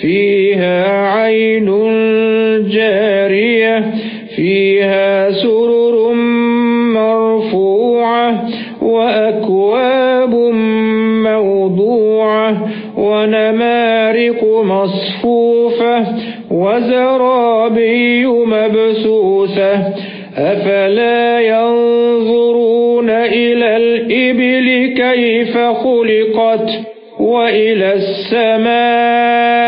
فيها عين جارية فيها سرر مرفوعة وأكواب موضوعة ونمارق مصفوفة وزرابي مبسوسة أفلا ينظرون إلى الإبل كيف خلقت وإلى السماء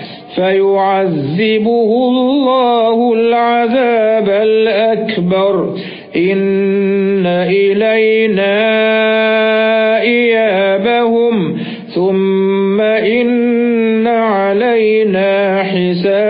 فيعذبه الله العذاب الأكبر. إن إلينا إيابهم. ثم إن علينا حساب